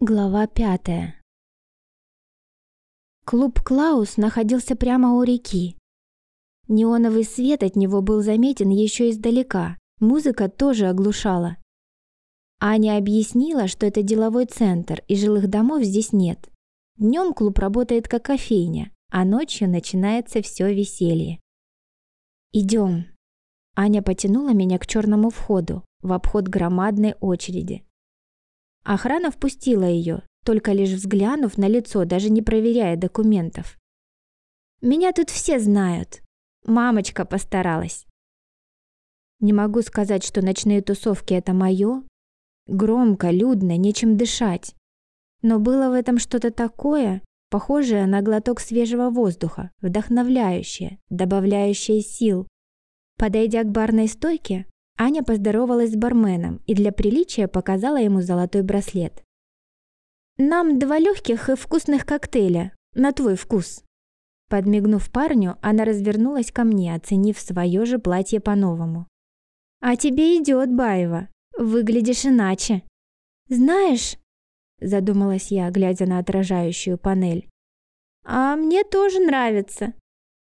Глава пятая. Клуб «Клаус» находился прямо у реки. Неоновый свет от него был заметен еще издалека, музыка тоже оглушала. Аня объяснила, что это деловой центр и жилых домов здесь нет. Днем клуб работает как кофейня, а ночью начинается все веселье. «Идем». Аня потянула меня к черному входу, в обход громадной очереди. Охрана впустила ее, только лишь взглянув на лицо, даже не проверяя документов. «Меня тут все знают. Мамочка постаралась». Не могу сказать, что ночные тусовки — это мое. Громко, людно, нечем дышать. Но было в этом что-то такое, похожее на глоток свежего воздуха, вдохновляющее, добавляющее сил. Подойдя к барной стойке, Аня поздоровалась с барменом и для приличия показала ему золотой браслет. «Нам два легких и вкусных коктейля, на твой вкус». Подмигнув парню, она развернулась ко мне, оценив свое же платье по-новому. «А тебе идет, Баева. Выглядишь иначе». «Знаешь...» – задумалась я, глядя на отражающую панель. «А мне тоже нравится.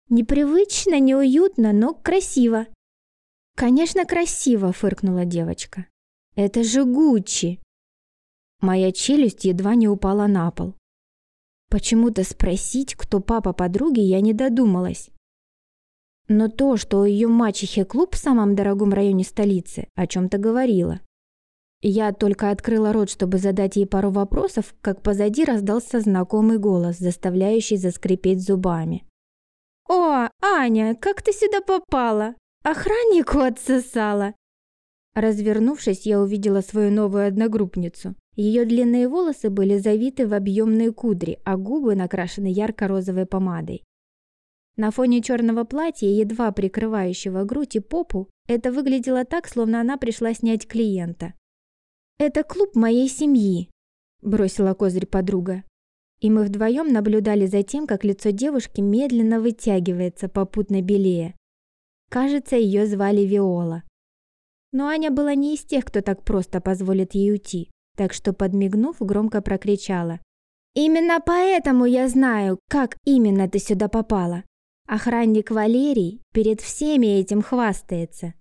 Непривычно, неуютно, но красиво. «Конечно, красиво!» — фыркнула девочка. «Это же Гуччи!» Моя челюсть едва не упала на пол. Почему-то спросить, кто папа подруги, я не додумалась. Но то, что у ее мачехи клуб в самом дорогом районе столицы, о чем-то говорила. Я только открыла рот, чтобы задать ей пару вопросов, как позади раздался знакомый голос, заставляющий заскрипеть зубами. «О, Аня, как ты сюда попала? Охраннику отсосала. Развернувшись, я увидела свою новую одногруппницу. Ее длинные волосы были завиты в объемные кудри, а губы накрашены ярко-розовой помадой. На фоне черного платья, едва прикрывающего грудь и попу, это выглядело так, словно она пришла снять клиента. «Это клуб моей семьи», – бросила козырь подруга. И мы вдвоем наблюдали за тем, как лицо девушки медленно вытягивается, попутно белее. Кажется, ее звали Виола. Но Аня была не из тех, кто так просто позволит ей уйти, так что, подмигнув, громко прокричала. «Именно поэтому я знаю, как именно ты сюда попала. Охранник Валерий перед всеми этим хвастается.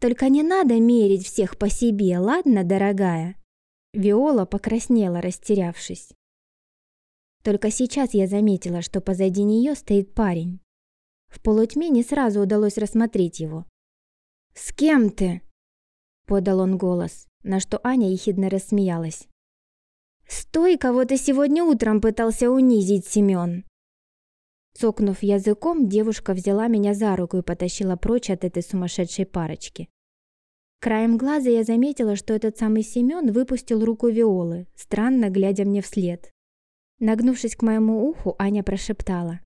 Только не надо мерить всех по себе, ладно, дорогая?» Виола покраснела, растерявшись. Только сейчас я заметила, что позади нее стоит парень. В полутьме не сразу удалось рассмотреть его. «С кем ты?» – подал он голос, на что Аня ехидно рассмеялась. «С той, кого ты сегодня утром пытался унизить, Семён!» Цокнув языком, девушка взяла меня за руку и потащила прочь от этой сумасшедшей парочки. Краем глаза я заметила, что этот самый Семён выпустил руку Виолы, странно глядя мне вслед. Нагнувшись к моему уху, Аня прошептала.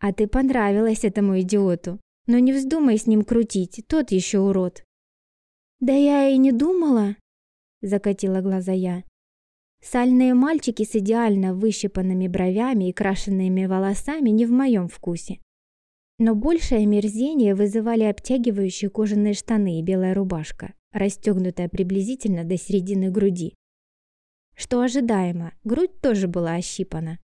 А ты понравилась этому идиоту. Но не вздумай с ним крутить, тот еще урод. Да я и не думала, закатила глаза я. Сальные мальчики с идеально выщипанными бровями и крашенными волосами не в моем вкусе. Но большее мерзение вызывали обтягивающие кожаные штаны и белая рубашка, расстегнутая приблизительно до середины груди. Что ожидаемо, грудь тоже была ощипана.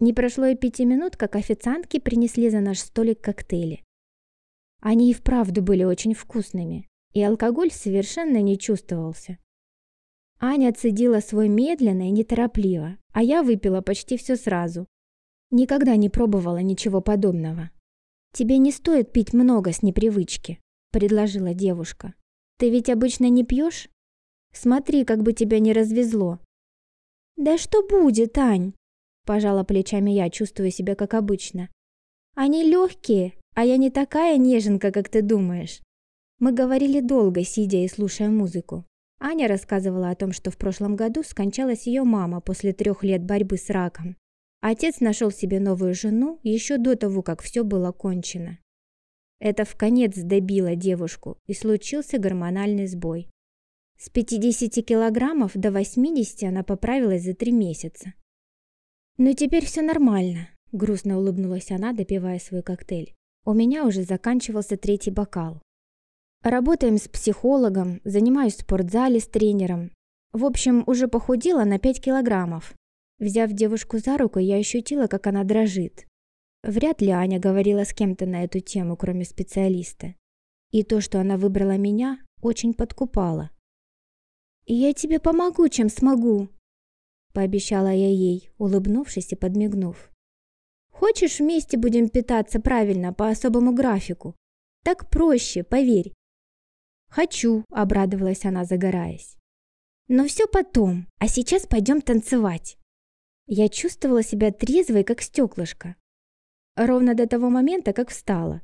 Не прошло и пяти минут, как официантки принесли за наш столик коктейли. Они и вправду были очень вкусными, и алкоголь совершенно не чувствовался. Аня цедила свой медленно и неторопливо, а я выпила почти все сразу. Никогда не пробовала ничего подобного. «Тебе не стоит пить много с непривычки», — предложила девушка. «Ты ведь обычно не пьешь? Смотри, как бы тебя не развезло». «Да что будет, Ань?» Пожала плечами я, чувствуя себя как обычно. Они легкие, а я не такая неженка, как ты думаешь. Мы говорили долго, сидя и слушая музыку. Аня рассказывала о том, что в прошлом году скончалась ее мама после трех лет борьбы с раком. Отец нашел себе новую жену еще до того, как все было кончено. Это в конец добило девушку, и случился гормональный сбой. С 50 килограммов до 80 она поправилась за три месяца. «Ну теперь все нормально», — грустно улыбнулась она, допивая свой коктейль. «У меня уже заканчивался третий бокал. Работаем с психологом, занимаюсь в спортзале с тренером. В общем, уже похудела на 5 килограммов. Взяв девушку за руку, я ощутила, как она дрожит. Вряд ли Аня говорила с кем-то на эту тему, кроме специалиста. И то, что она выбрала меня, очень подкупало. «Я тебе помогу, чем смогу», — пообещала я ей, улыбнувшись и подмигнув. «Хочешь, вместе будем питаться правильно, по особому графику? Так проще, поверь». «Хочу», — обрадовалась она, загораясь. «Но все потом, а сейчас пойдем танцевать». Я чувствовала себя трезвой, как стеклышко. Ровно до того момента, как встала.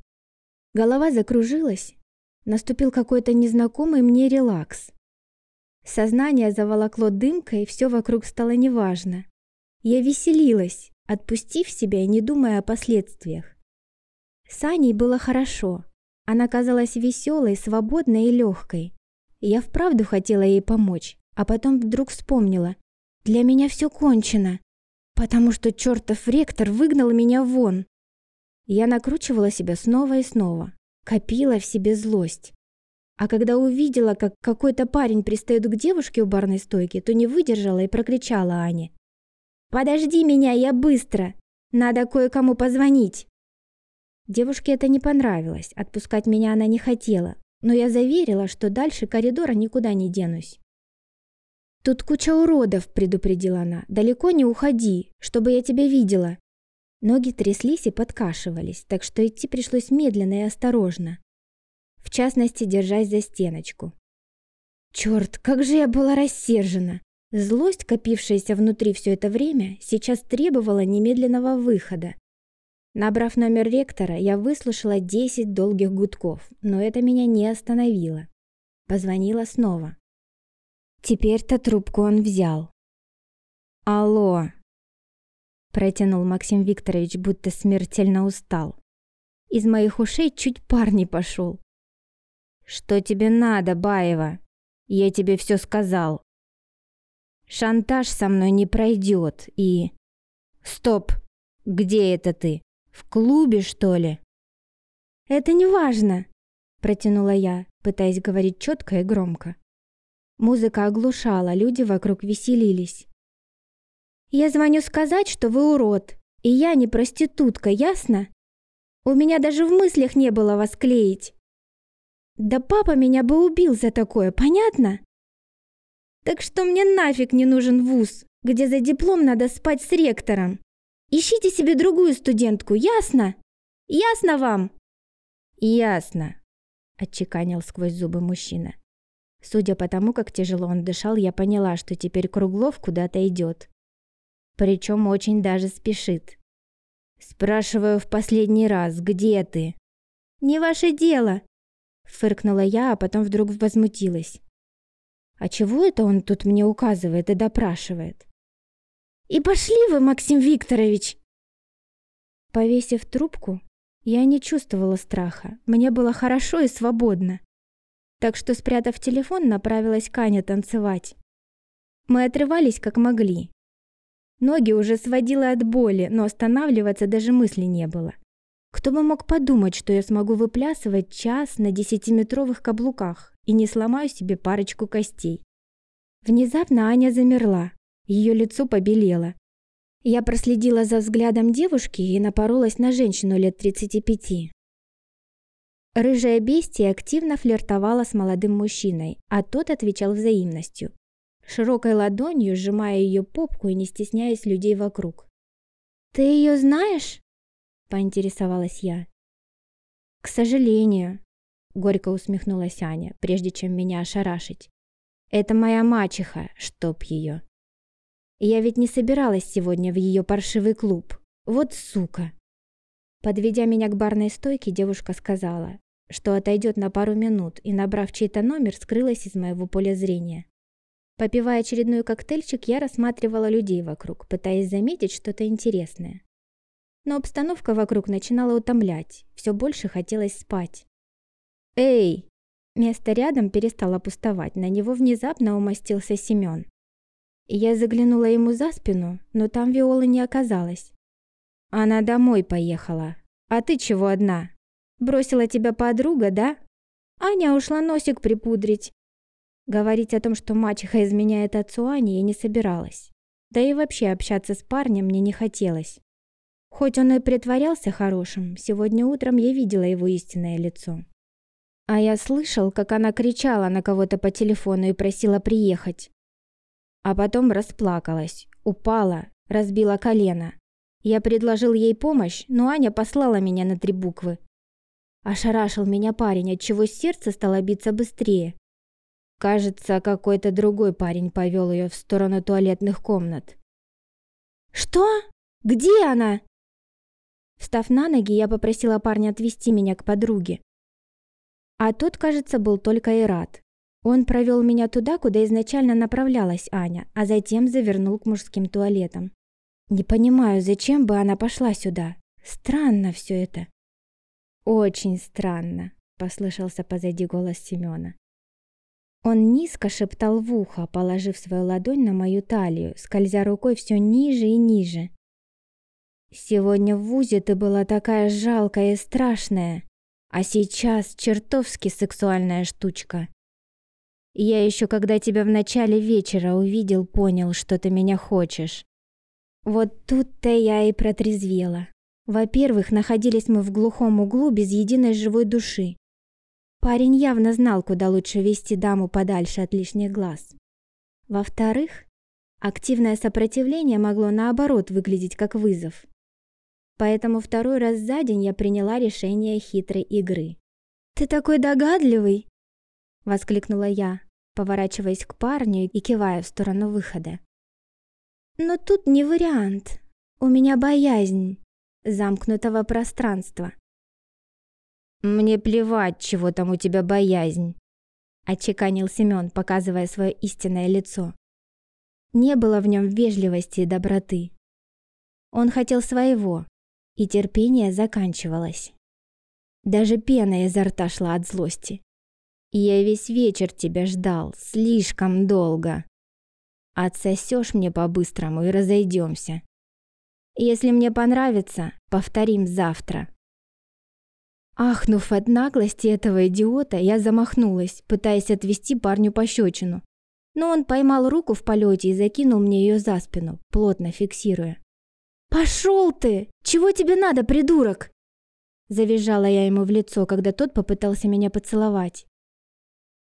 Голова закружилась. Наступил какой-то незнакомый мне релакс. Сознание заволокло дымкой, все вокруг стало неважно. Я веселилась, отпустив себя и не думая о последствиях. С Аней было хорошо. Она казалась веселой, свободной и легкой. Я вправду хотела ей помочь, а потом вдруг вспомнила. Для меня все кончено потому что чертов ректор выгнал меня вон. Я накручивала себя снова и снова, копила в себе злость. А когда увидела, как какой-то парень пристает к девушке у барной стойки, то не выдержала и прокричала Ане. «Подожди меня, я быстро! Надо кое-кому позвонить!» Девушке это не понравилось, отпускать меня она не хотела, но я заверила, что дальше коридора никуда не денусь. «Тут куча уродов», — предупредила она. «Далеко не уходи, чтобы я тебя видела». Ноги тряслись и подкашивались, так что идти пришлось медленно и осторожно. В частности, держась за стеночку. Черт, как же я была рассержена! Злость, копившаяся внутри все это время, сейчас требовала немедленного выхода. Набрав номер ректора, я выслушала 10 долгих гудков, но это меня не остановило. Позвонила снова. Теперь-то трубку он взял. «Алло!» Протянул Максим Викторович, будто смертельно устал. Из моих ушей чуть пар не пошел. «Что тебе надо, Баева? Я тебе все сказал. Шантаж со мной не пройдет и...» «Стоп! Где это ты? В клубе, что ли?» «Это не важно», — протянула я, пытаясь говорить четко и громко. Музыка оглушала, люди вокруг веселились. «Я звоню сказать, что вы урод, и я не проститутка, ясно? У меня даже в мыслях не было вас клеить. Да папа меня бы убил за такое, понятно? Так что мне нафиг не нужен вуз, где за диплом надо спать с ректором. Ищите себе другую студентку, ясно? Ясно вам?» «Ясно», — отчеканил сквозь зубы мужчина. Судя по тому, как тяжело он дышал, я поняла, что теперь Круглов куда-то идет. Причем очень даже спешит. Спрашиваю в последний раз, где ты? Не ваше дело, фыркнула я, а потом вдруг возмутилась. А чего это он тут мне указывает и допрашивает? И пошли вы, Максим Викторович. Повесив трубку, я не чувствовала страха. Мне было хорошо и свободно так что, спрятав телефон, направилась к Ане танцевать. Мы отрывались как могли. Ноги уже сводило от боли, но останавливаться даже мысли не было. Кто бы мог подумать, что я смогу выплясывать час на десятиметровых каблуках и не сломаю себе парочку костей. Внезапно Аня замерла, ее лицо побелело. Я проследила за взглядом девушки и напоролась на женщину лет 35. Рыжая бестия активно флиртовала с молодым мужчиной, а тот отвечал взаимностью, широкой ладонью сжимая ее попку и не стесняясь людей вокруг. «Ты ее знаешь?» – поинтересовалась я. «К сожалению», – горько усмехнулась Аня, прежде чем меня ошарашить. «Это моя мачеха, чтоб ее. Я ведь не собиралась сегодня в ее паршивый клуб. Вот сука!» Подведя меня к барной стойке, девушка сказала, что отойдет на пару минут и, набрав чей-то номер, скрылась из моего поля зрения. Попивая очередной коктейльчик, я рассматривала людей вокруг, пытаясь заметить что-то интересное. Но обстановка вокруг начинала утомлять, все больше хотелось спать. «Эй!» Место рядом перестало пустовать, на него внезапно умостился Семен. Я заглянула ему за спину, но там Виолы не оказалось. Она домой поехала. А ты чего одна? Бросила тебя подруга, да? Аня ушла носик припудрить. Говорить о том, что мачеха изменяет отцу Ани, я не собиралась. Да и вообще общаться с парнем мне не хотелось. Хоть он и притворялся хорошим, сегодня утром я видела его истинное лицо. А я слышал, как она кричала на кого-то по телефону и просила приехать. А потом расплакалась, упала, разбила колено. Я предложил ей помощь, но Аня послала меня на три буквы. Ошарашил меня парень, отчего сердце стало биться быстрее. Кажется, какой-то другой парень повел ее в сторону туалетных комнат. «Что? Где она?» Встав на ноги, я попросила парня отвезти меня к подруге. А тот, кажется, был только и рад. Он провел меня туда, куда изначально направлялась Аня, а затем завернул к мужским туалетам. Не понимаю, зачем бы она пошла сюда. Странно все это. Очень странно, послышался позади голос Семена. Он низко шептал в ухо, положив свою ладонь на мою талию, скользя рукой все ниже и ниже. Сегодня в вузе ты была такая жалкая и страшная, а сейчас чертовски сексуальная штучка. Я еще когда тебя в начале вечера увидел, понял, что ты меня хочешь. Вот тут-то я и протрезвела. Во-первых, находились мы в глухом углу без единой живой души. Парень явно знал, куда лучше вести даму подальше от лишних глаз. Во-вторых, активное сопротивление могло наоборот выглядеть как вызов. Поэтому второй раз за день я приняла решение хитрой игры. «Ты такой догадливый!» — воскликнула я, поворачиваясь к парню и кивая в сторону выхода. «Но тут не вариант. У меня боязнь замкнутого пространства». «Мне плевать, чего там у тебя боязнь», — отчеканил Семен, показывая свое истинное лицо. Не было в нем вежливости и доброты. Он хотел своего, и терпение заканчивалось. Даже пена изо рта шла от злости. Я весь вечер тебя ждал, слишком долго. Отсосешь мне по-быстрому и разойдемся. Если мне понравится, повторим завтра. Ахнув от наглости этого идиота, я замахнулась, пытаясь отвести парню пощечину. Но он поймал руку в полете и закинул мне ее за спину, плотно фиксируя. «Пошел ты! Чего тебе надо, придурок?» Завизжала я ему в лицо, когда тот попытался меня поцеловать.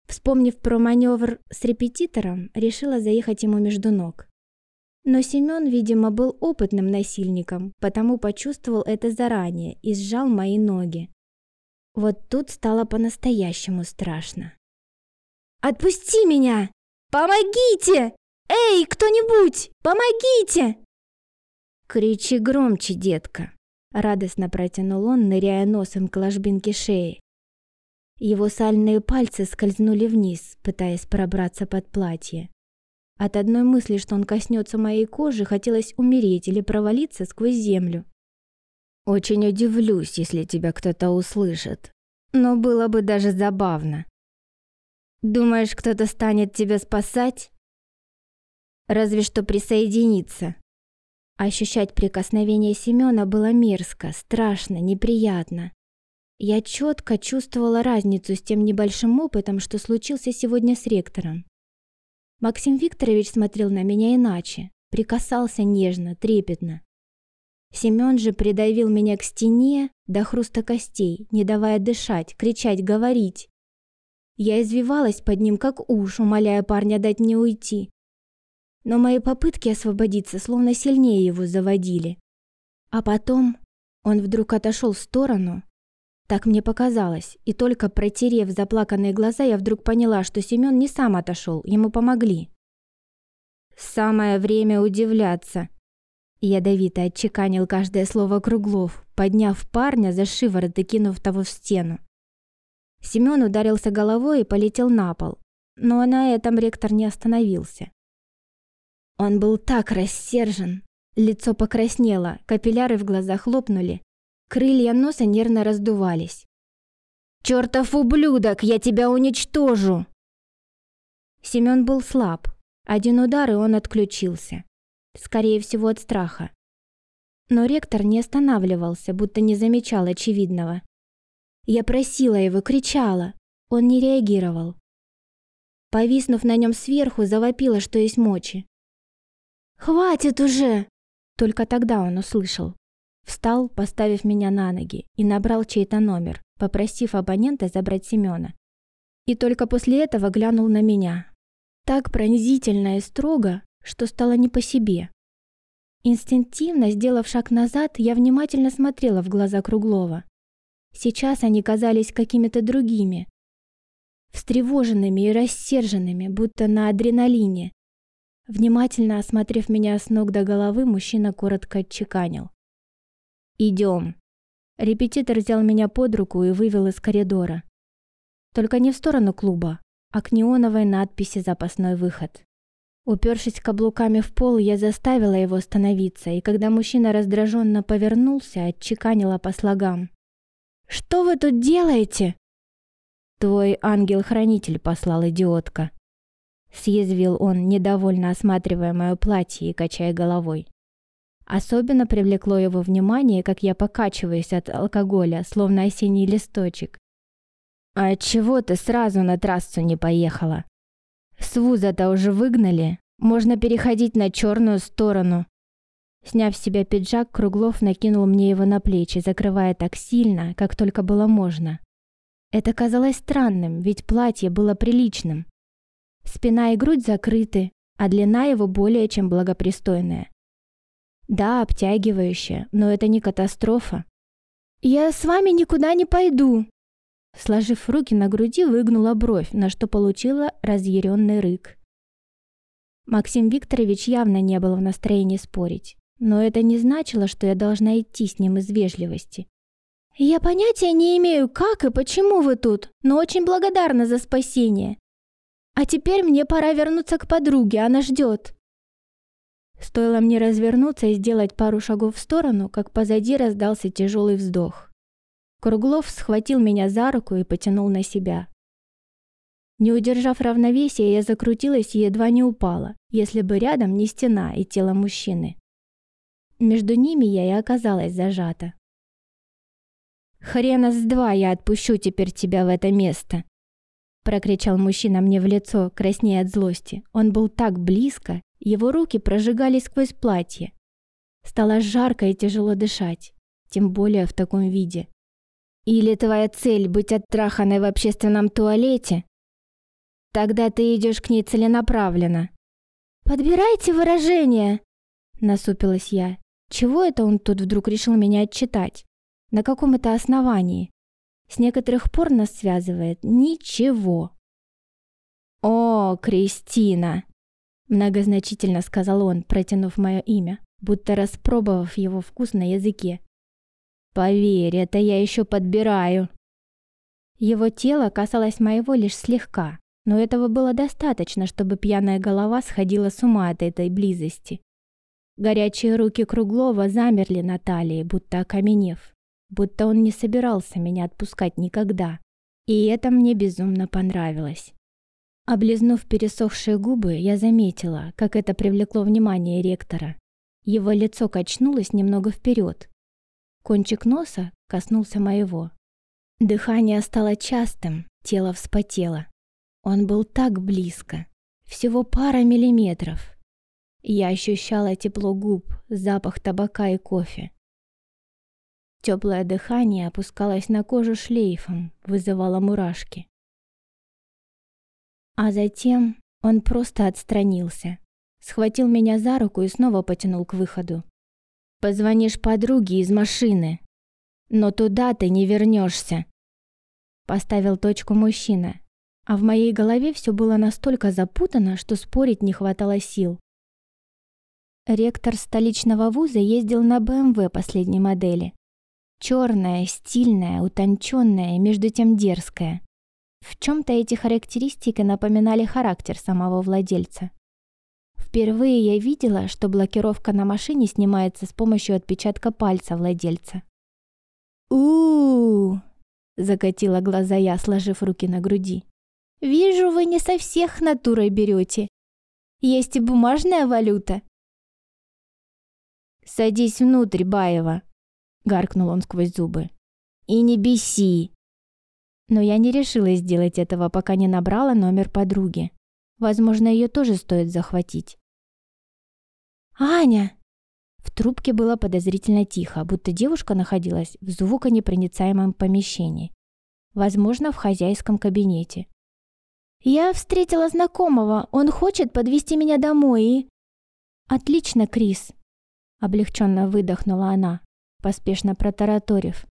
Вспомнив про маневр с репетитором, решила заехать ему между ног. Но Семен, видимо, был опытным насильником, потому почувствовал это заранее и сжал мои ноги. Вот тут стало по-настоящему страшно. «Отпусти меня! Помогите! Эй, кто-нибудь! Помогите!» «Кричи громче, детка!» — радостно протянул он, ныряя носом к ложбинке шеи. Его сальные пальцы скользнули вниз, пытаясь пробраться под платье. От одной мысли, что он коснется моей кожи, хотелось умереть или провалиться сквозь землю. «Очень удивлюсь, если тебя кто-то услышит. Но было бы даже забавно. Думаешь, кто-то станет тебя спасать? Разве что присоединиться. Ощущать прикосновение Семёна было мерзко, страшно, неприятно. Я четко чувствовала разницу с тем небольшим опытом, что случился сегодня с ректором. Максим Викторович смотрел на меня иначе, прикасался нежно, трепетно. Семён же придавил меня к стене до хруста костей, не давая дышать, кричать, говорить. Я извивалась под ним, как уж, умоляя парня дать мне уйти. Но мои попытки освободиться словно сильнее его заводили. А потом он вдруг отошел в сторону. Так мне показалось, и только протерев заплаканные глаза, я вдруг поняла, что Семен не сам отошел, ему помогли. «Самое время удивляться», Ядовито отчеканил каждое слово Круглов, подняв парня за шиворот и кинув того в стену. Семен ударился головой и полетел на пол, но на этом ректор не остановился. Он был так рассержен. Лицо покраснело, капилляры в глазах лопнули, крылья носа нервно раздувались. «Чёртов ублюдок, я тебя уничтожу!» Семён был слаб. Один удар, и он отключился. Скорее всего, от страха. Но ректор не останавливался, будто не замечал очевидного. Я просила его, кричала. Он не реагировал. Повиснув на нем сверху, завопила, что есть мочи. «Хватит уже!» Только тогда он услышал. Встал, поставив меня на ноги, и набрал чей-то номер, попросив абонента забрать Семёна. И только после этого глянул на меня. Так пронзительно и строго, что стало не по себе. Инстинктивно, сделав шаг назад, я внимательно смотрела в глаза Круглова. Сейчас они казались какими-то другими. Встревоженными и рассерженными, будто на адреналине. Внимательно осмотрев меня с ног до головы, мужчина коротко отчеканил. «Идем». Репетитор взял меня под руку и вывел из коридора. Только не в сторону клуба, а к неоновой надписи «Запасной выход». Упершись каблуками в пол, я заставила его остановиться, и когда мужчина раздраженно повернулся, отчеканила по слогам. «Что вы тут делаете?» «Твой ангел-хранитель послал, идиотка», — съязвил он, недовольно осматривая мое платье и качая головой. Особенно привлекло его внимание, как я покачиваюсь от алкоголя, словно осенний листочек. «А чего ты сразу на трассу не поехала? С вуза-то уже выгнали, можно переходить на черную сторону». Сняв с себя пиджак, Круглов накинул мне его на плечи, закрывая так сильно, как только было можно. Это казалось странным, ведь платье было приличным. Спина и грудь закрыты, а длина его более чем благопристойная. Да, обтягивающая, но это не катастрофа. «Я с вами никуда не пойду!» Сложив руки на груди, выгнула бровь, на что получила разъяренный рык. Максим Викторович явно не был в настроении спорить, но это не значило, что я должна идти с ним из вежливости. «Я понятия не имею, как и почему вы тут, но очень благодарна за спасение. А теперь мне пора вернуться к подруге, она ждет. Стоило мне развернуться и сделать пару шагов в сторону, как позади раздался тяжелый вздох. Круглов схватил меня за руку и потянул на себя. Не удержав равновесия, я закрутилась и едва не упала, если бы рядом не стена и тело мужчины. Между ними я и оказалась зажата. «Хрена с два я отпущу теперь тебя в это место!» Прокричал мужчина мне в лицо, краснея от злости. Он был так близко, его руки прожигали сквозь платье. Стало жарко и тяжело дышать, тем более в таком виде. Или твоя цель быть оттраханной в общественном туалете? Тогда ты идешь к ней целенаправленно. Подбирайте выражение, насупилась я. Чего это он тут вдруг решил меня отчитать? На каком это основании? С некоторых пор нас связывает ничего. О, Кристина, Многозначительно сказал он, протянув мое имя, будто распробовав его вкус на языке. «Поверь, это я еще подбираю». Его тело касалось моего лишь слегка, но этого было достаточно, чтобы пьяная голова сходила с ума от этой близости. Горячие руки Круглова замерли на талии, будто окаменев, будто он не собирался меня отпускать никогда. И это мне безумно понравилось. Облизнув пересохшие губы, я заметила, как это привлекло внимание ректора. Его лицо качнулось немного вперед. Кончик носа коснулся моего. Дыхание стало частым, тело вспотело. Он был так близко. Всего пара миллиметров. Я ощущала тепло губ, запах табака и кофе. Теплое дыхание опускалось на кожу шлейфом, вызывало мурашки. А затем он просто отстранился, схватил меня за руку и снова потянул к выходу. «Позвонишь подруге из машины, но туда ты не вернешься», поставил точку мужчина, а в моей голове все было настолько запутано, что спорить не хватало сил. Ректор столичного вуза ездил на БМВ последней модели. Черная, стильная, утонченная, между тем дерзкая. В чем-то эти характеристики напоминали характер самого владельца. Впервые я видела, что блокировка на машине снимается с помощью отпечатка пальца владельца. у, закатила глаза я, сложив руки на груди. «Вижу, вы не со всех натурой берете. Есть и бумажная валюта». «Садись внутрь, Баева», — гаркнул он сквозь зубы. «И не беси, но я не решилась сделать этого, пока не набрала номер подруги. Возможно, ее тоже стоит захватить. «Аня!» В трубке было подозрительно тихо, будто девушка находилась в звуконепроницаемом помещении. Возможно, в хозяйском кабинете. «Я встретила знакомого. Он хочет подвести меня домой и...» «Отлично, Крис!» Облегченно выдохнула она, поспешно протараторив.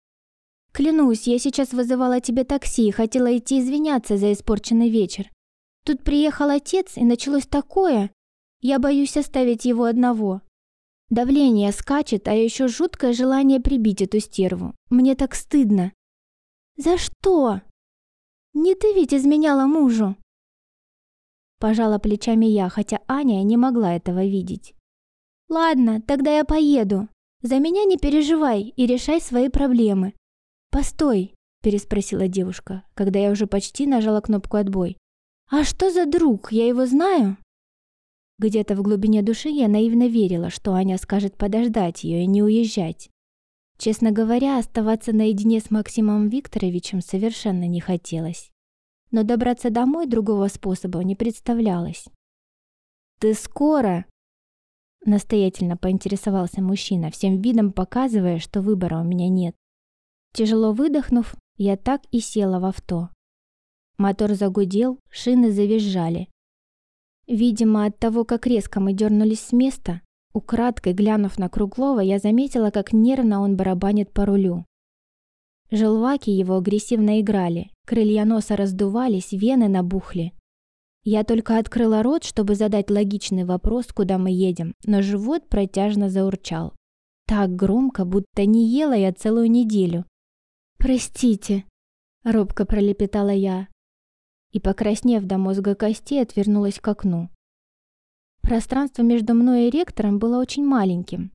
«Клянусь, я сейчас вызывала тебе такси и хотела идти извиняться за испорченный вечер. Тут приехал отец, и началось такое. Я боюсь оставить его одного. Давление скачет, а еще жуткое желание прибить эту стерву. Мне так стыдно. За что? Не ты ведь изменяла мужу? Пожала плечами я, хотя Аня не могла этого видеть. Ладно, тогда я поеду. За меня не переживай и решай свои проблемы. Постой, переспросила девушка, когда я уже почти нажала кнопку отбой. А что за друг? Я его знаю? Где-то в глубине души я наивно верила, что Аня скажет подождать ее и не уезжать. Честно говоря, оставаться наедине с Максимом Викторовичем совершенно не хотелось. Но добраться домой другого способа не представлялось. «Ты скоро?» Настоятельно поинтересовался мужчина, всем видом показывая, что выбора у меня нет. Тяжело выдохнув, я так и села в авто. Мотор загудел, шины завизжали. Видимо, от того, как резко мы дернулись с места, украдкой глянув на Круглова, я заметила, как нервно он барабанит по рулю. Желваки его агрессивно играли, крылья носа раздувались, вены набухли. Я только открыла рот, чтобы задать логичный вопрос, куда мы едем, но живот протяжно заурчал. Так громко, будто не ела я целую неделю. «Простите», — робко пролепетала я, и, покраснев до мозга костей, отвернулась к окну. Пространство между мной и ректором было очень маленьким.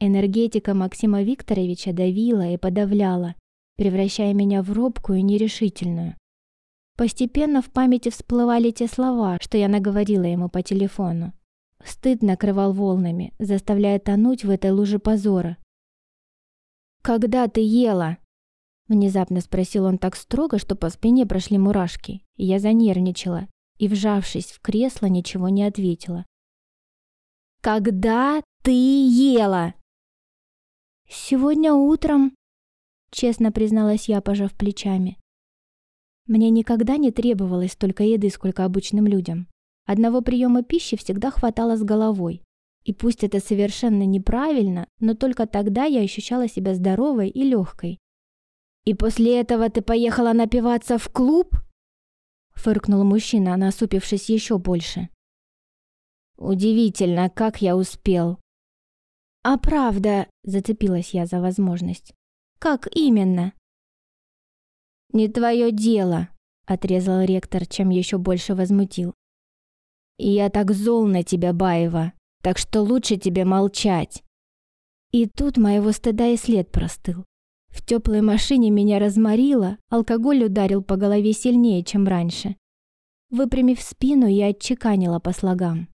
Энергетика Максима Викторовича давила и подавляла, превращая меня в робкую и нерешительную. Постепенно в памяти всплывали те слова, что я наговорила ему по телефону. Стыд накрывал волнами, заставляя тонуть в этой луже позора. «Когда ты ела?» Внезапно спросил он так строго, что по спине прошли мурашки. Я занервничала и, вжавшись в кресло, ничего не ответила. «Когда ты ела?» «Сегодня утром», — честно призналась я, пожав плечами. Мне никогда не требовалось столько еды, сколько обычным людям. Одного приема пищи всегда хватало с головой. И пусть это совершенно неправильно, но только тогда я ощущала себя здоровой и легкой. «И после этого ты поехала напиваться в клуб?» Фыркнул мужчина, насупившись еще больше. «Удивительно, как я успел». «А правда», — зацепилась я за возможность. «Как именно?» «Не твое дело», — отрезал ректор, чем еще больше возмутил. «И я так зол на тебя, Баева, так что лучше тебе молчать». И тут моего стыда и след простыл. В теплой машине меня разморило, алкоголь ударил по голове сильнее, чем раньше. Выпрямив спину, я отчеканила по слогам.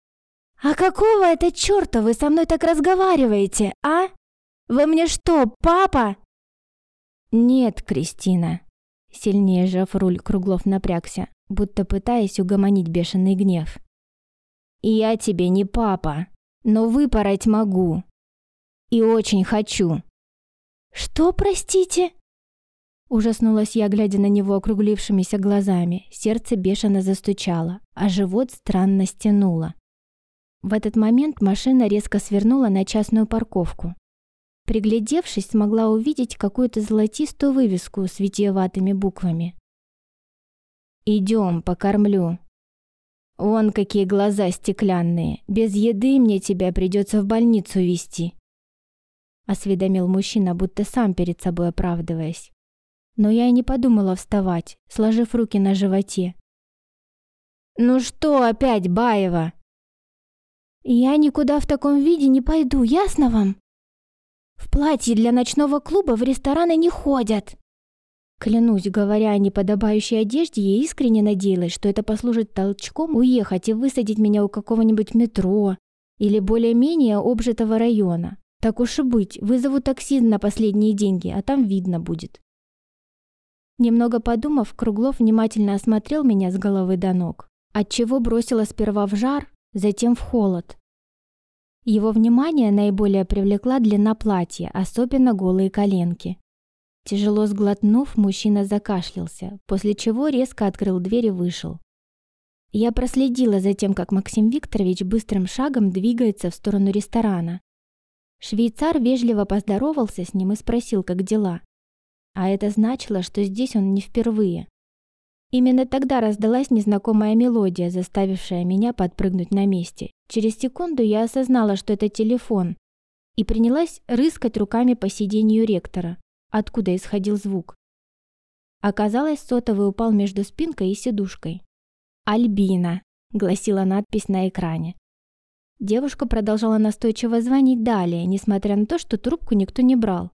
«А какого это черта вы со мной так разговариваете, а? Вы мне что, папа?» «Нет, Кристина». Сильнее сжав руль, Круглов напрягся, будто пытаясь угомонить бешеный гнев. «Я тебе не папа, но выпороть могу. И очень хочу. «Что, простите?» Ужаснулась я, глядя на него округлившимися глазами. Сердце бешено застучало, а живот странно стянуло. В этот момент машина резко свернула на частную парковку. Приглядевшись, смогла увидеть какую-то золотистую вывеску с витиеватыми буквами. «Идем, покормлю». «Вон какие глаза стеклянные. Без еды мне тебя придется в больницу везти» осведомил мужчина, будто сам перед собой оправдываясь. Но я и не подумала вставать, сложив руки на животе. «Ну что опять, Баева?» «Я никуда в таком виде не пойду, ясно вам? В платье для ночного клуба в рестораны не ходят!» Клянусь, говоря о неподобающей одежде, я искренне надеялась, что это послужит толчком уехать и высадить меня у какого-нибудь метро или более-менее обжитого района. Так уж и быть, вызову такси на последние деньги, а там видно будет. Немного подумав, Круглов внимательно осмотрел меня с головы до ног, отчего бросило сперва в жар, затем в холод. Его внимание наиболее привлекла длина платья, особенно голые коленки. Тяжело сглотнув, мужчина закашлялся, после чего резко открыл дверь и вышел. Я проследила за тем, как Максим Викторович быстрым шагом двигается в сторону ресторана. Швейцар вежливо поздоровался с ним и спросил, как дела. А это значило, что здесь он не впервые. Именно тогда раздалась незнакомая мелодия, заставившая меня подпрыгнуть на месте. Через секунду я осознала, что это телефон, и принялась рыскать руками по сиденью ректора, откуда исходил звук. Оказалось, сотовый упал между спинкой и сидушкой. «Альбина», — гласила надпись на экране. Девушка продолжала настойчиво звонить далее, несмотря на то, что трубку никто не брал.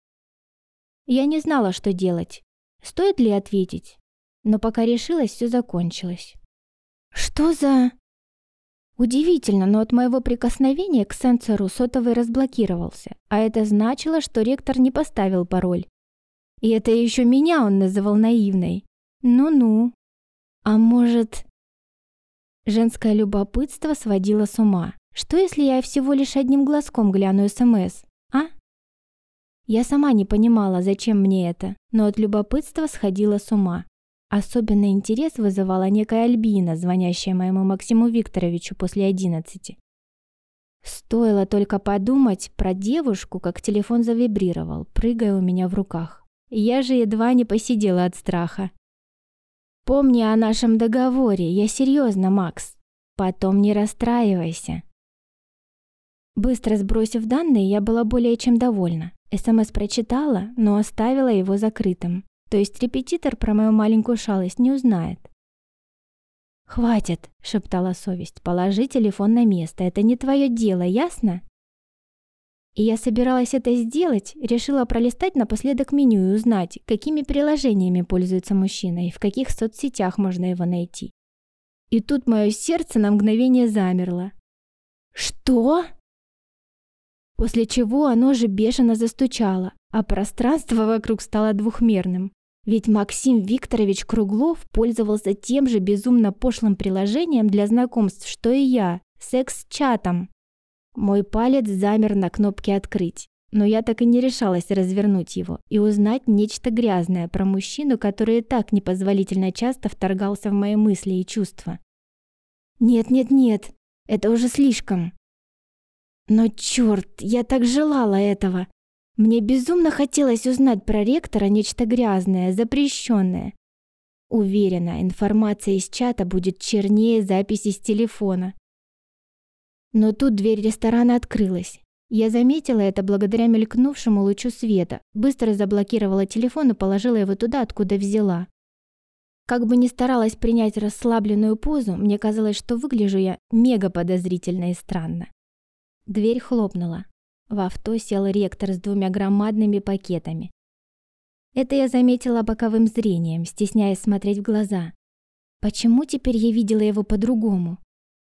Я не знала, что делать. Стоит ли ответить? Но пока решилась, все закончилось. «Что за...» Удивительно, но от моего прикосновения к сенсору сотовый разблокировался, а это значило, что ректор не поставил пароль. И это еще меня он называл наивной. Ну-ну. А может... Женское любопытство сводило с ума. Что если я всего лишь одним глазком гляну СМС, а? Я сама не понимала, зачем мне это, но от любопытства сходила с ума. Особенный интерес вызывала некая Альбина, звонящая моему Максиму Викторовичу после одиннадцати. Стоило только подумать про девушку, как телефон завибрировал, прыгая у меня в руках. Я же едва не посидела от страха. Помни о нашем договоре, я серьезно, Макс. Потом не расстраивайся. Быстро сбросив данные, я была более чем довольна. СМС прочитала, но оставила его закрытым. То есть репетитор про мою маленькую шалость не узнает. «Хватит», — шептала совесть, — «положи телефон на место, это не твое дело, ясно?» И я собиралась это сделать, решила пролистать напоследок меню и узнать, какими приложениями пользуется мужчина и в каких соцсетях можно его найти. И тут мое сердце на мгновение замерло. «Что?» После чего оно же бешено застучало, а пространство вокруг стало двухмерным. Ведь Максим Викторович Круглов пользовался тем же безумно пошлым приложением для знакомств, что и я, секс-чатом. Мой палец замер на кнопке «Открыть», но я так и не решалась развернуть его и узнать нечто грязное про мужчину, который и так непозволительно часто вторгался в мои мысли и чувства. «Нет-нет-нет, это уже слишком». Но черт, я так желала этого. Мне безумно хотелось узнать про ректора нечто грязное, запрещенное. Уверена, информация из чата будет чернее записи с телефона. Но тут дверь ресторана открылась. Я заметила это благодаря мелькнувшему лучу света, быстро заблокировала телефон и положила его туда, откуда взяла. Как бы ни старалась принять расслабленную позу, мне казалось, что выгляжу я мега подозрительно и странно. Дверь хлопнула. В авто сел ректор с двумя громадными пакетами. Это я заметила боковым зрением, стесняясь смотреть в глаза. Почему теперь я видела его по-другому?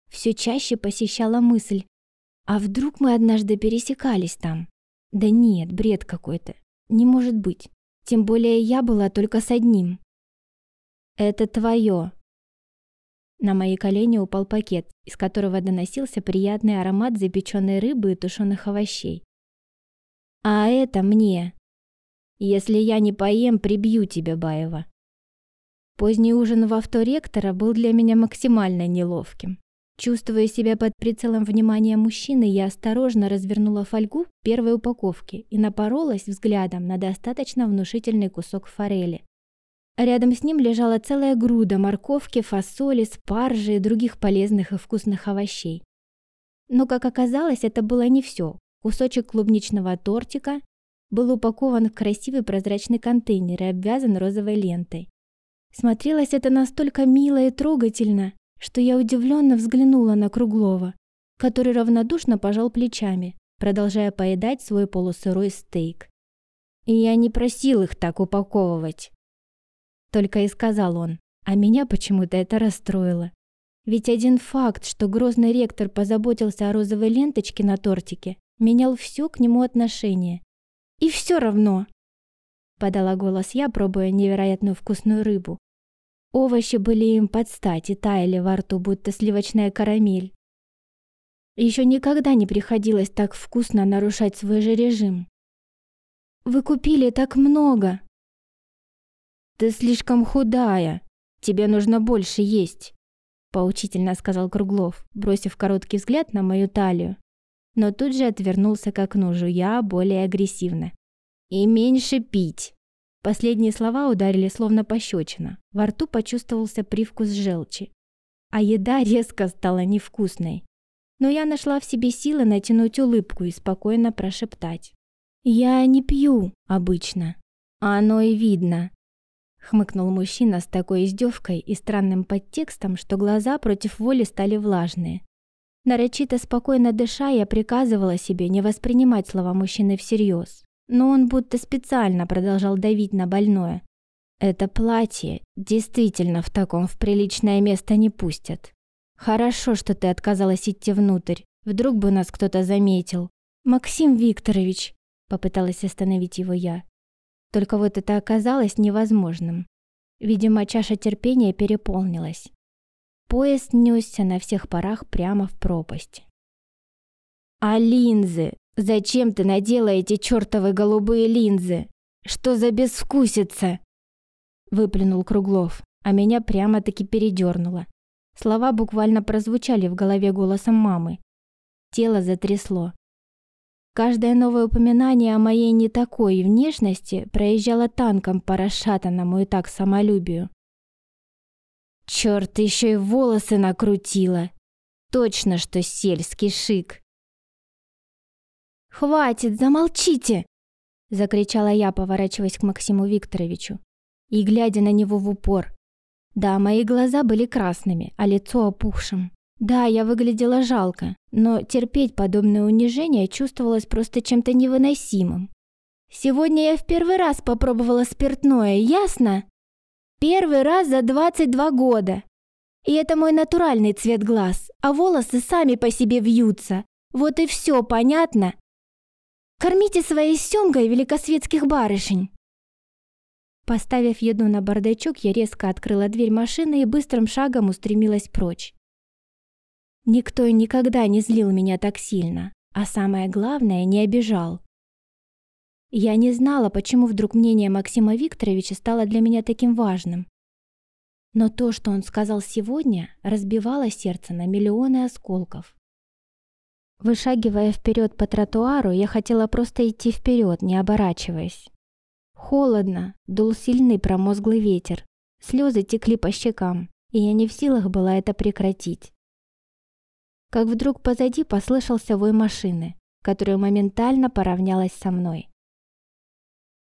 все чаще посещала мысль, а вдруг мы однажды пересекались там? Да нет, бред какой-то. Не может быть. Тем более я была только с одним. Это твое. На мои колени упал пакет, из которого доносился приятный аромат запеченной рыбы и тушеных овощей. А это мне. Если я не поем, прибью тебя, Баева. Поздний ужин в авто ректора был для меня максимально неловким. Чувствуя себя под прицелом внимания мужчины, я осторожно развернула фольгу первой упаковки и напоролась взглядом на достаточно внушительный кусок форели. Рядом с ним лежала целая груда морковки, фасоли, спаржи и других полезных и вкусных овощей. Но, как оказалось, это было не все. Кусочек клубничного тортика был упакован в красивый прозрачный контейнер и обвязан розовой лентой. Смотрелось это настолько мило и трогательно, что я удивленно взглянула на Круглова, который равнодушно пожал плечами, продолжая поедать свой полусырой стейк. И я не просил их так упаковывать. Только и сказал он, а меня почему-то это расстроило. Ведь один факт, что грозный ректор позаботился о розовой ленточке на тортике, менял все к нему отношение. И все равно, подала голос я, пробуя невероятную вкусную рыбу, Овощи были им под стать и таяли во рту, будто сливочная карамель. Еще никогда не приходилось так вкусно нарушать свой же режим. «Вы купили так много!» «Ты слишком худая. Тебе нужно больше есть», — поучительно сказал Круглов, бросив короткий взгляд на мою талию. Но тут же отвернулся к окну, жуя более агрессивно. «И меньше пить!» Последние слова ударили словно пощечина. Во рту почувствовался привкус желчи. А еда резко стала невкусной. Но я нашла в себе силы натянуть улыбку и спокойно прошептать. «Я не пью обычно. А оно и видно хмыкнул мужчина с такой издевкой и странным подтекстом, что глаза против воли стали влажные. Нарочито спокойно дыша, я приказывала себе не воспринимать слова мужчины всерьез, но он будто специально продолжал давить на больное. «Это платье действительно в таком в приличное место не пустят. Хорошо, что ты отказалась идти внутрь, вдруг бы нас кто-то заметил. Максим Викторович!» — попыталась остановить его я. Только вот это оказалось невозможным. Видимо, чаша терпения переполнилась. Поезд несся на всех парах прямо в пропасть. «А линзы? Зачем ты надела эти чертовы голубые линзы? Что за безвкусица?» Выплюнул Круглов, а меня прямо-таки передернуло. Слова буквально прозвучали в голове голосом мамы. Тело затрясло. Каждое новое упоминание о моей не такой внешности проезжало танком по расшатанному и так самолюбию. Черт, еще и волосы накрутила. Точно, что сельский шик. «Хватит, замолчите!» — закричала я, поворачиваясь к Максиму Викторовичу и глядя на него в упор. Да, мои глаза были красными, а лицо опухшим. Да, я выглядела жалко, но терпеть подобное унижение чувствовалось просто чем-то невыносимым. Сегодня я в первый раз попробовала спиртное, ясно? Первый раз за 22 года. И это мой натуральный цвет глаз, а волосы сами по себе вьются. Вот и все, понятно? Кормите своей семгой великосветских барышень. Поставив еду на бардачок, я резко открыла дверь машины и быстрым шагом устремилась прочь. Никто и никогда не злил меня так сильно, а самое главное, не обижал. Я не знала, почему вдруг мнение Максима Викторовича стало для меня таким важным. Но то, что он сказал сегодня, разбивало сердце на миллионы осколков. Вышагивая вперед по тротуару, я хотела просто идти вперед, не оборачиваясь. Холодно, дул сильный промозглый ветер, слезы текли по щекам, и я не в силах была это прекратить как вдруг позади послышался вой машины, которая моментально поравнялась со мной.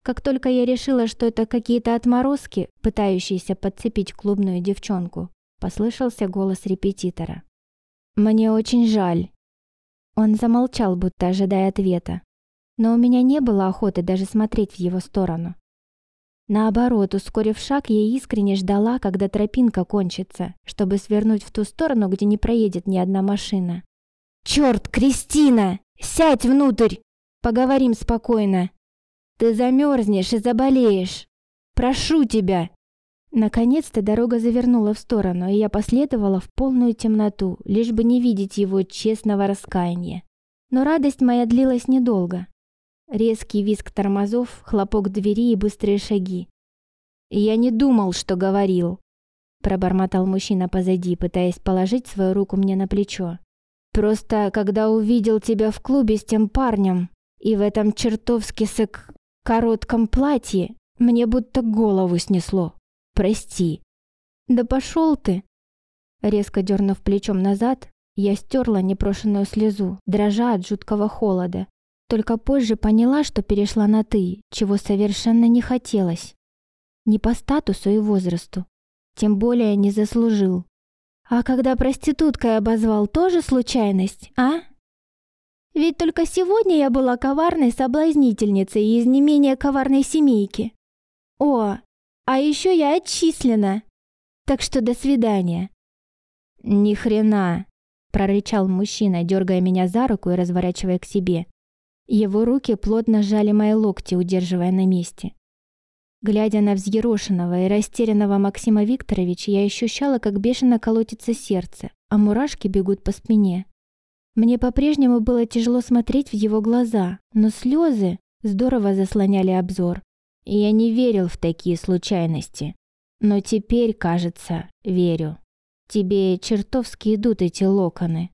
Как только я решила, что это какие-то отморозки, пытающиеся подцепить клубную девчонку, послышался голос репетитора. «Мне очень жаль». Он замолчал, будто ожидая ответа. Но у меня не было охоты даже смотреть в его сторону. Наоборот, ускорив шаг, я искренне ждала, когда тропинка кончится, чтобы свернуть в ту сторону, где не проедет ни одна машина. «Черт, Кристина! Сядь внутрь! Поговорим спокойно! Ты замерзнешь и заболеешь! Прошу тебя!» Наконец-то дорога завернула в сторону, и я последовала в полную темноту, лишь бы не видеть его честного раскаяния. Но радость моя длилась недолго. Резкий визг тормозов, хлопок двери и быстрые шаги. «Я не думал, что говорил», — пробормотал мужчина позади, пытаясь положить свою руку мне на плечо. «Просто, когда увидел тебя в клубе с тем парнем и в этом чертовски сык коротком платье, мне будто голову снесло. Прости». «Да пошел ты!» Резко дернув плечом назад, я стерла непрошенную слезу, дрожа от жуткого холода, только позже поняла, что перешла на «ты», чего совершенно не хотелось. Не по статусу и возрасту. Тем более не заслужил. А когда проституткой обозвал, тоже случайность, а? Ведь только сегодня я была коварной соблазнительницей из не менее коварной семейки. О, а еще я отчислена. Так что до свидания. Ни хрена, прорычал мужчина, дергая меня за руку и разворачивая к себе. Его руки плотно сжали мои локти, удерживая на месте. Глядя на взъерошенного и растерянного Максима Викторовича, я ощущала, как бешено колотится сердце, а мурашки бегут по спине. Мне по-прежнему было тяжело смотреть в его глаза, но слезы здорово заслоняли обзор. И я не верил в такие случайности. Но теперь, кажется, верю. Тебе чертовски идут эти локоны.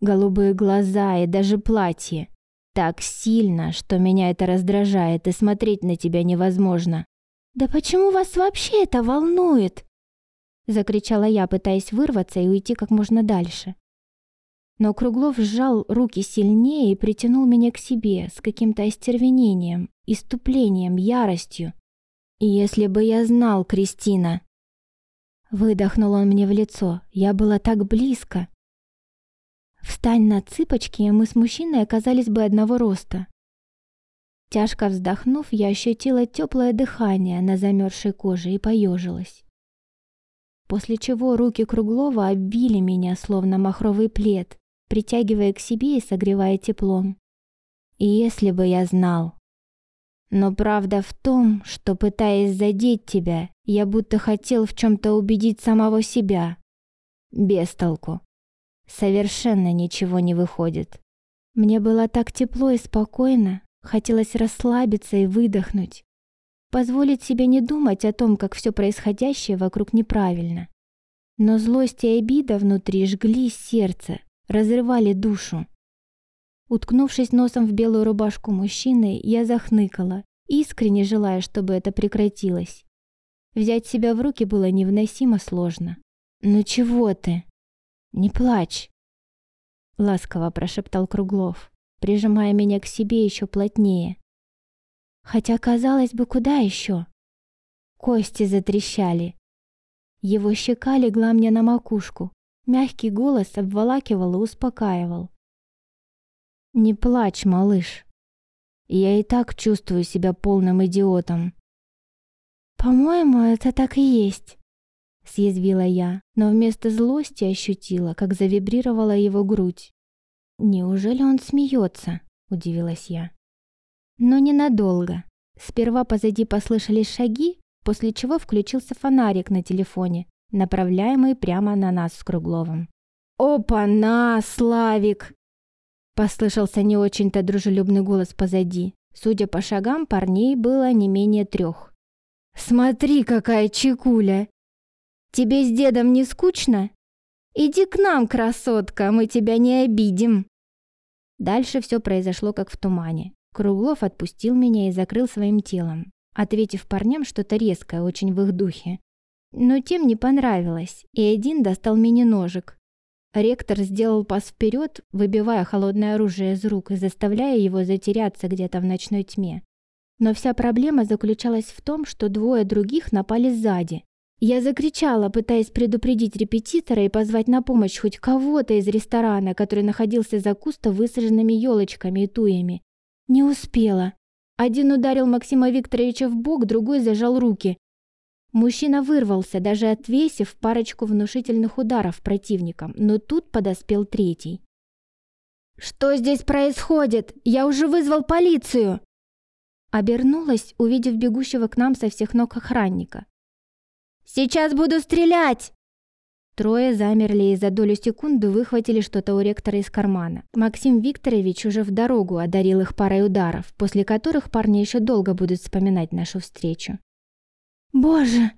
Голубые глаза и даже платье. Так сильно, что меня это раздражает, и смотреть на тебя невозможно. «Да почему вас вообще это волнует?» Закричала я, пытаясь вырваться и уйти как можно дальше. Но Круглов сжал руки сильнее и притянул меня к себе с каким-то остервенением, иступлением, яростью. Если бы я знал, Кристина... Выдохнул он мне в лицо. Я была так близко. Встань на цыпочки, и мы с мужчиной оказались бы одного роста. Тяжко вздохнув, я ощутила теплое дыхание на замерзшей коже и поежилась. После чего руки Круглова обвили меня, словно махровый плед, притягивая к себе и согревая теплом. И если бы я знал. Но правда в том, что, пытаясь задеть тебя, я будто хотел в чем-то убедить самого себя. Без толку. Совершенно ничего не выходит. Мне было так тепло и спокойно, Хотелось расслабиться и выдохнуть. Позволить себе не думать о том, как все происходящее вокруг неправильно. Но злость и обида внутри жгли сердце, разрывали душу. Уткнувшись носом в белую рубашку мужчины, я захныкала, искренне желая, чтобы это прекратилось. Взять себя в руки было невыносимо сложно. «Ну чего ты? Не плачь!» Ласково прошептал Круглов прижимая меня к себе еще плотнее. Хотя, казалось бы, куда еще? Кости затрещали. Его щека легла мне на макушку. Мягкий голос обволакивал и успокаивал. «Не плачь, малыш. Я и так чувствую себя полным идиотом». «По-моему, это так и есть», — съязвила я, но вместо злости ощутила, как завибрировала его грудь. «Неужели он смеется?» – удивилась я. Но ненадолго. Сперва позади послышались шаги, после чего включился фонарик на телефоне, направляемый прямо на нас с Кругловым. «Опа-на, Славик!» Послышался не очень-то дружелюбный голос позади. Судя по шагам, парней было не менее трех. «Смотри, какая чекуля! Тебе с дедом не скучно? Иди к нам, красотка, мы тебя не обидим!» Дальше все произошло как в тумане. Круглов отпустил меня и закрыл своим телом, ответив парням что-то резкое, очень в их духе. Но тем не понравилось, и один достал мини-ножик. Ректор сделал пас вперед, выбивая холодное оружие из рук и заставляя его затеряться где-то в ночной тьме. Но вся проблема заключалась в том, что двое других напали сзади, я закричала, пытаясь предупредить репетитора и позвать на помощь хоть кого-то из ресторана, который находился за кусто высаженными елочками и туями. Не успела. Один ударил Максима Викторовича в бок, другой зажал руки. Мужчина вырвался, даже отвесив парочку внушительных ударов противникам, но тут подоспел третий. «Что здесь происходит? Я уже вызвал полицию!» Обернулась, увидев бегущего к нам со всех ног охранника. Сейчас буду стрелять!» Трое замерли и за долю секунды выхватили что-то у ректора из кармана. Максим Викторович уже в дорогу одарил их парой ударов, после которых парни еще долго будут вспоминать нашу встречу. «Боже!»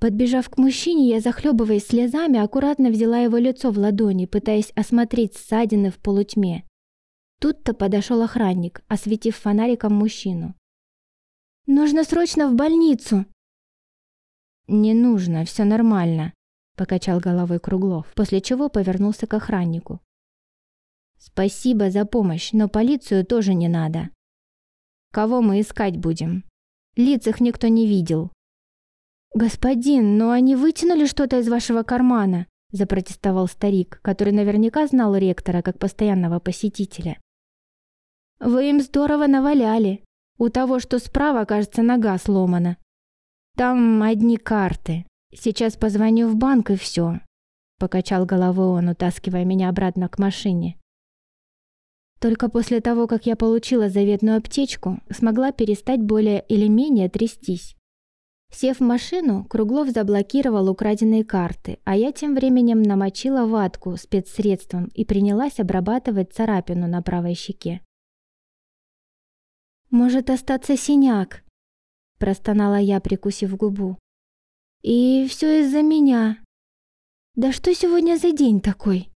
Подбежав к мужчине, я, захлебываясь слезами, аккуратно взяла его лицо в ладони, пытаясь осмотреть ссадины в полутьме. Тут-то подошел охранник, осветив фонариком мужчину. «Нужно срочно в больницу!» «Не нужно, все нормально», — покачал головой Круглов, после чего повернулся к охраннику. «Спасибо за помощь, но полицию тоже не надо. Кого мы искать будем? Лиц их никто не видел». «Господин, но они вытянули что-то из вашего кармана», — запротестовал старик, который наверняка знал ректора как постоянного посетителя. «Вы им здорово наваляли. У того, что справа, кажется, нога сломана. Там одни карты. Сейчас позвоню в банк и все. Покачал головой он, утаскивая меня обратно к машине. Только после того, как я получила заветную аптечку, смогла перестать более или менее трястись. Сев в машину, Круглов заблокировал украденные карты, а я тем временем намочила ватку спецсредством и принялась обрабатывать царапину на правой щеке. «Может остаться синяк», – простонала я, прикусив губу. «И все из-за меня. Да что сегодня за день такой?»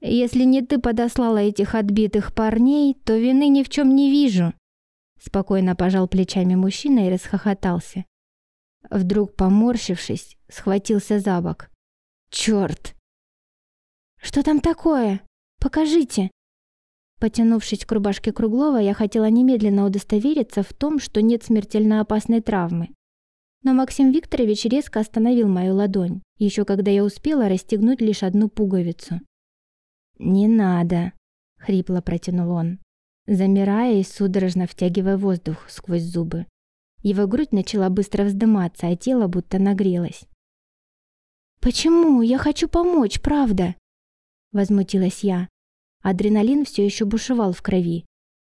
«Если не ты подослала этих отбитых парней, то вины ни в чем не вижу», Спокойно пожал плечами мужчина и расхохотался. Вдруг, поморщившись, схватился за бок. «Чёрт!» «Что там такое? Покажите!» Потянувшись к рубашке Круглова, я хотела немедленно удостовериться в том, что нет смертельно опасной травмы. Но Максим Викторович резко остановил мою ладонь, еще когда я успела расстегнуть лишь одну пуговицу. «Не надо», — хрипло протянул он замирая и судорожно втягивая воздух сквозь зубы. Его грудь начала быстро вздыматься, а тело будто нагрелось. «Почему? Я хочу помочь, правда!» Возмутилась я. Адреналин все еще бушевал в крови.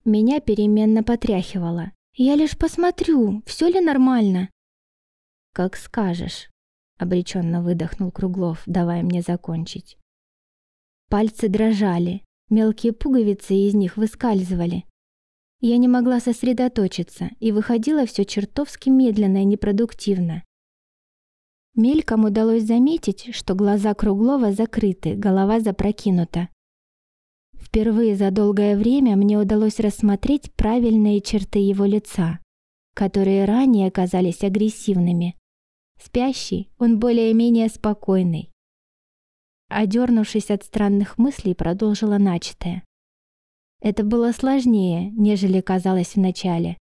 Меня переменно потряхивало. «Я лишь посмотрю, все ли нормально?» «Как скажешь», — обреченно выдохнул Круглов, давая мне закончить. Пальцы дрожали, Мелкие пуговицы из них выскальзывали. Я не могла сосредоточиться, и выходило все чертовски медленно и непродуктивно. Мельком удалось заметить, что глаза Круглова закрыты, голова запрокинута. Впервые за долгое время мне удалось рассмотреть правильные черты его лица, которые ранее казались агрессивными. Спящий, он более-менее спокойный. Одернувшись от странных мыслей, продолжила начатое. Это было сложнее, нежели казалось вначале.